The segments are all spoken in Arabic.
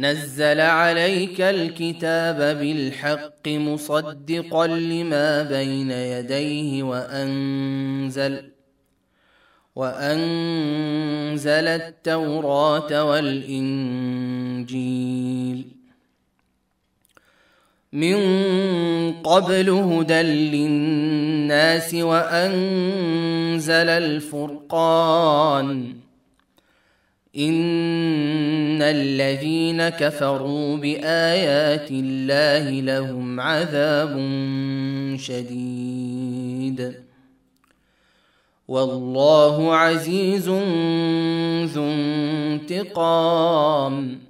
نزل عليك الكتاب بالحق مصدقا لما بين يديه وأنزل وأنزل التوراة والإنجيل. من قبل هدى للناس وأنزل الفرقان. ان الذين كفروا بايات الله لهم عذاب شديد. والله عزيز ذو انتقام.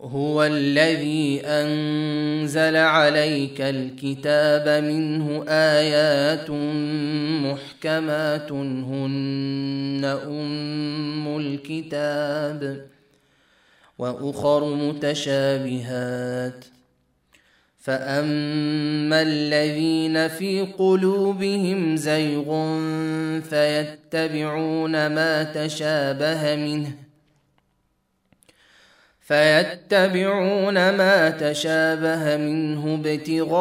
هو الذي أنزل عليك الكتاب منه آيات محكمات هن أم الكتاب وأخر متشابهات. فأما الذين في قلوبهم زيغ فيتبعون ما تشابه منه فيتبعون ما تشابه منه ابتغاء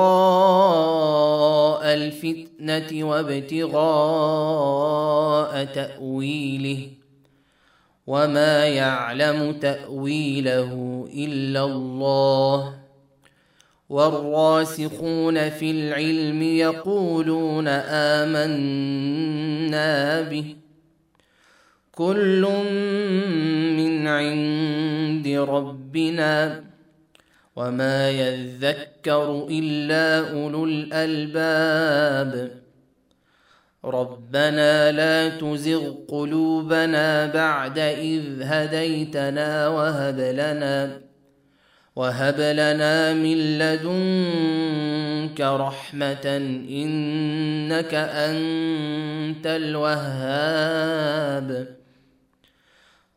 الفتنة وابتغاء تأويله وما يعلم تأويله إلا الله والراسخون في العلم يقولون آمنا به كل من عند ربنا وما يذكر إلا أولو الألباب ربنا لا تزغ قلوبنا بعد إذ هديتنا وهب لنا وهب لنا من لدنك رحمة إنك أنت الوهاب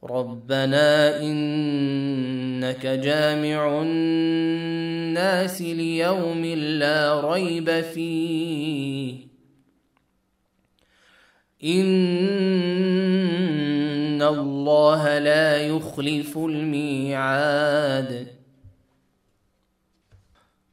ربنا إنك جامع الناس ليوم لا ريب فيه. إن الله لا يخلف الميعاد.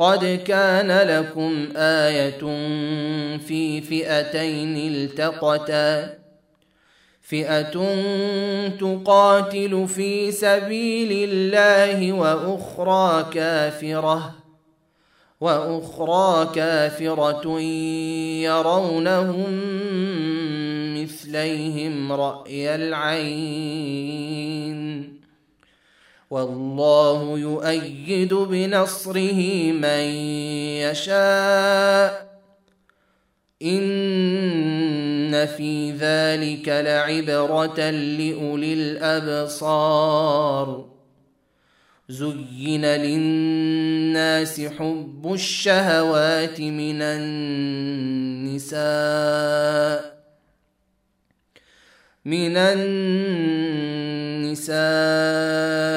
قد كان لكم آية في فئتين التقتا. فئة تقاتل في سبيل الله وأخرى كافرة. وأخرى كافرة يرونهم مثليهم رأي العين. والله يؤيد بنصره من يشاء. إن في ذلك لعبرة لأولي الأبصار. زين للناس حب الشهوات من النساء. من النساء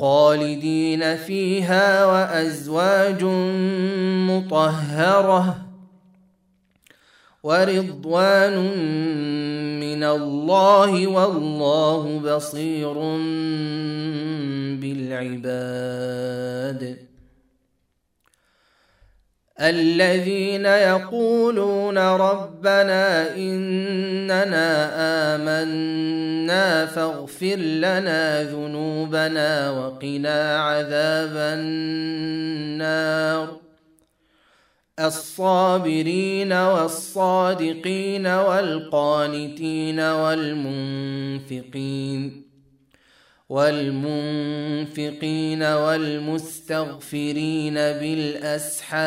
خالدين فيها وأزواج مطهرة ورضوان من الله والله بصير بالعباد. الذين يقولون ربنا إننا آمنا فاغفر لنا ذنوبنا وقنا عذاب النار. الصابرين والصادقين والقانتين والمنفقين والمنفقين والمستغفرين بالأسحار.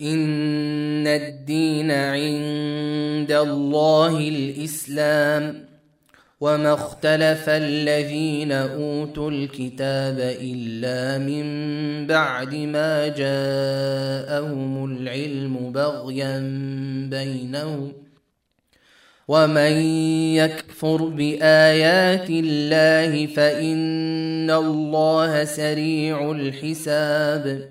إن الدين عند الله الإسلام وما اختلف الذين أوتوا الكتاب إلا من بعد ما جاءهم العلم بغيا بينهم ومن يكفر بآيات الله فإن الله سريع الحساب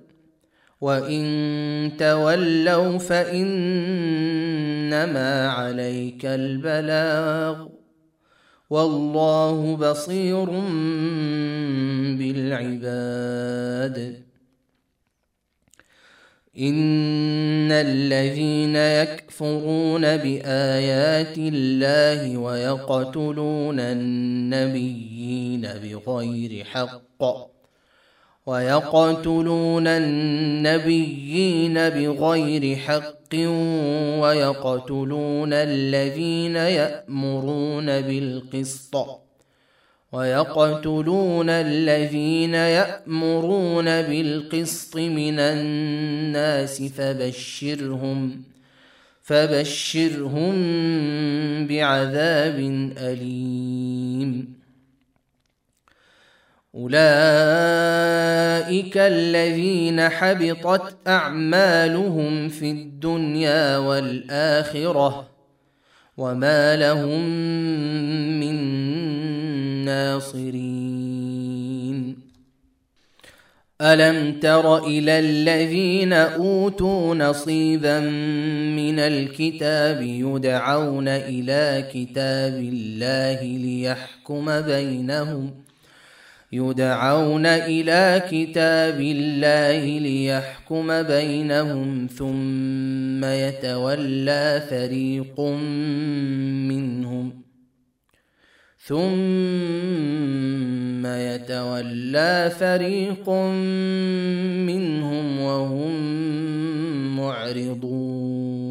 وان تولوا فانما عليك البلاغ والله بصير بالعباد ان الذين يكفرون بايات الله ويقتلون النبيين بغير حق ويقتلون النبيين بغير حق ويقتلون الذين يأمرون بالقسط ويقتلون الذين يأمرون بالقسط من الناس فبشرهم فبشرهم بعذاب أليم أولئك الذين حبطت أعمالهم في الدنيا والآخرة وما لهم من ناصرين. ألم تر إلى الذين أوتوا نصيبا من الكتاب يدعون إلى كتاب الله ليحكم بينهم يدعون إلى كتاب الله ليحكم بينهم ثم يتولى فريق منهم ثم يتولى فريق منهم وهم معرضون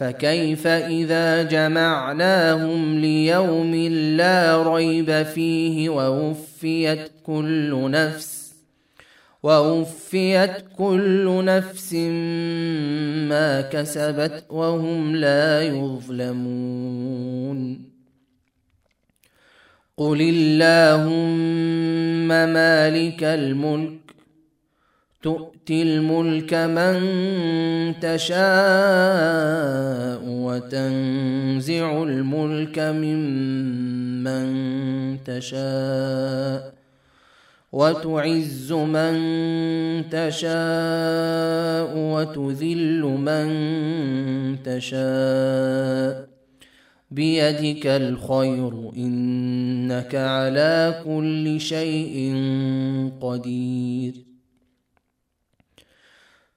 فكيف اذا جمعناهم ليوم لا ريب فيه ووفيت كل نفس ووفيت كل نفس ما كسبت وهم لا يظلمون قل اللهم مالك الملك تؤتي الملك من تشاء وتنزع الملك ممن تشاء وتعز من تشاء وتذل من تشاء بيدك الخير إنك على كل شيء قدير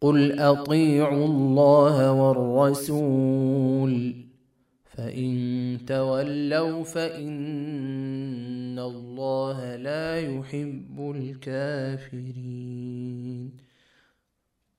قل اطيعوا الله والرسول فإن تولوا فإن الله لا يحب الكافرين